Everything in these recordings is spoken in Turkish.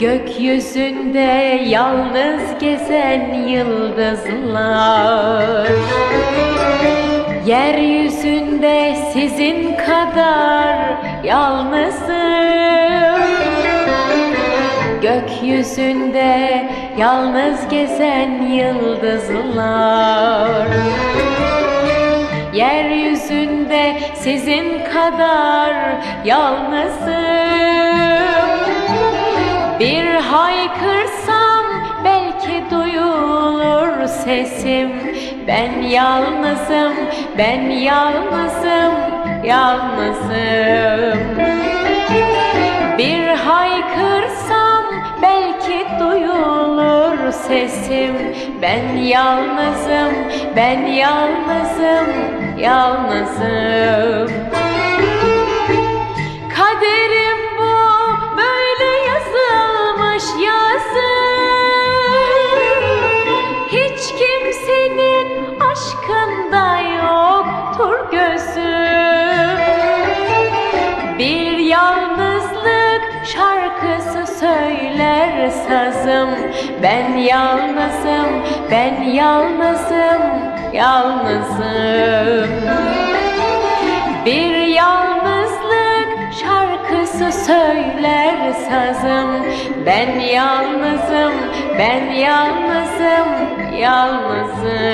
Gökyüzünde yalnız gezen yıldızlar Yeryüzünde sizin kadar yalnızım. Gökyüzünde yalnız gezen yıldızlar. Yeryüzünde sizin kadar yalnızım. Bir haykırsam sesim Ben yalnızım, ben yalnızım, yalnızım. Bir haykırsam belki duyulur sesim. Ben yalnızım, ben yalnızım, yalnızım. Kaderim yalnızlık şarkısı söyler sazım. Ben yalnızım, ben yalnızım, yalnızım. Bir yalnızlık şarkısı söyler sazım. Ben yalnızım, ben yalnızım, yalnızım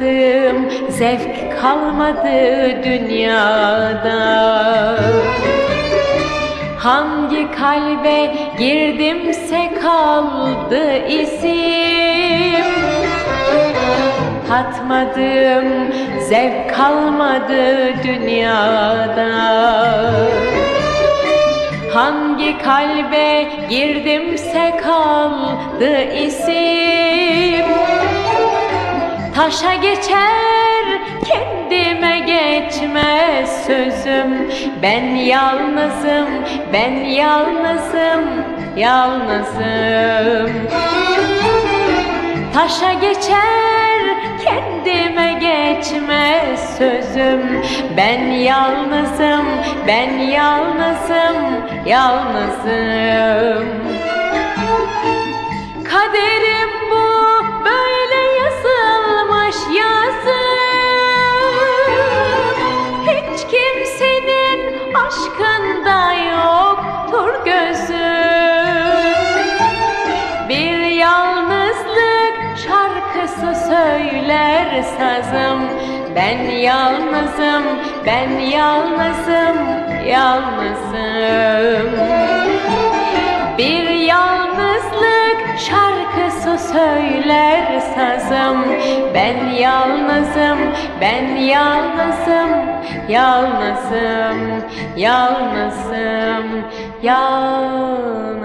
Tatmadım zevk kalmadı dünyada. Hangi kalbe girdimse kaldı izim Tatmadım zevk kalmadı dünyada. Hangi kalbe girdimse kaldı izim Taşa geçer kendime geçmez sözüm. Ben yalnızım, ben yalnızım, yalnızım. Taşa geçer kendime geçmez sözüm. Ben yalnızım, ben yalnızım, yalnızım şarkısı söyler sazım Ben yalnızım, ben yalnızım, yalnızım. Bir yalnızlık şarkısı söyler sazım Ben yalnızım, ben yalnızım, yalnızım, yalnızım, yalnızım